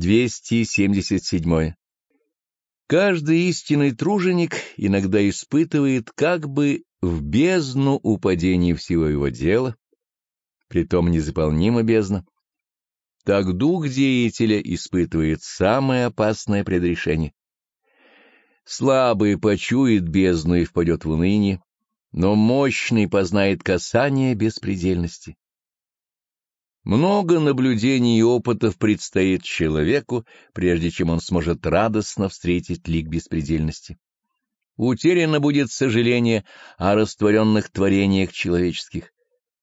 277. Каждый истинный труженик иногда испытывает как бы в бездну упадение всего его дела, притом незаполнима бездна. Так дух деятеля испытывает самое опасное предрешение. Слабый почует бездну и впадет в уныние, но мощный познает касание беспредельности. Много наблюдений и опытов предстоит человеку, прежде чем он сможет радостно встретить лик беспредельности. Утеряно будет сожаление о растворенных творениях человеческих.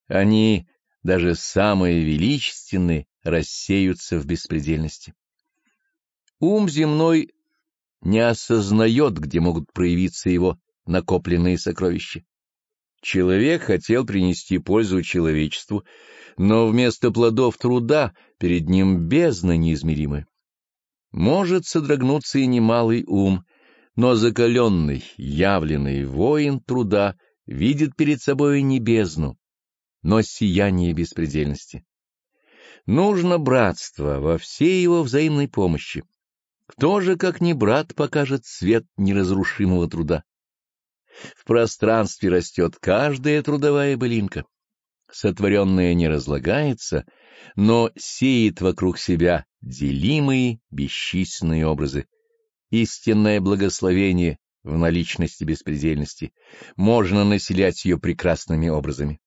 Они, даже самые величественные, рассеются в беспредельности. Ум земной не осознает, где могут проявиться его накопленные сокровища. Человек хотел принести пользу человечеству, но вместо плодов труда перед ним бездна неизмеримая. Может содрогнуться и немалый ум, но закаленный, явленный воин труда видит перед собой не бездну, но сияние беспредельности. Нужно братство во всей его взаимной помощи. Кто же, как не брат, покажет свет неразрушимого труда? В пространстве растет каждая трудовая былинка. Сотворенное не разлагается, но сеет вокруг себя делимые бесчисленные образы. Истинное благословение в наличности беспредельности. Можно населять ее прекрасными образами.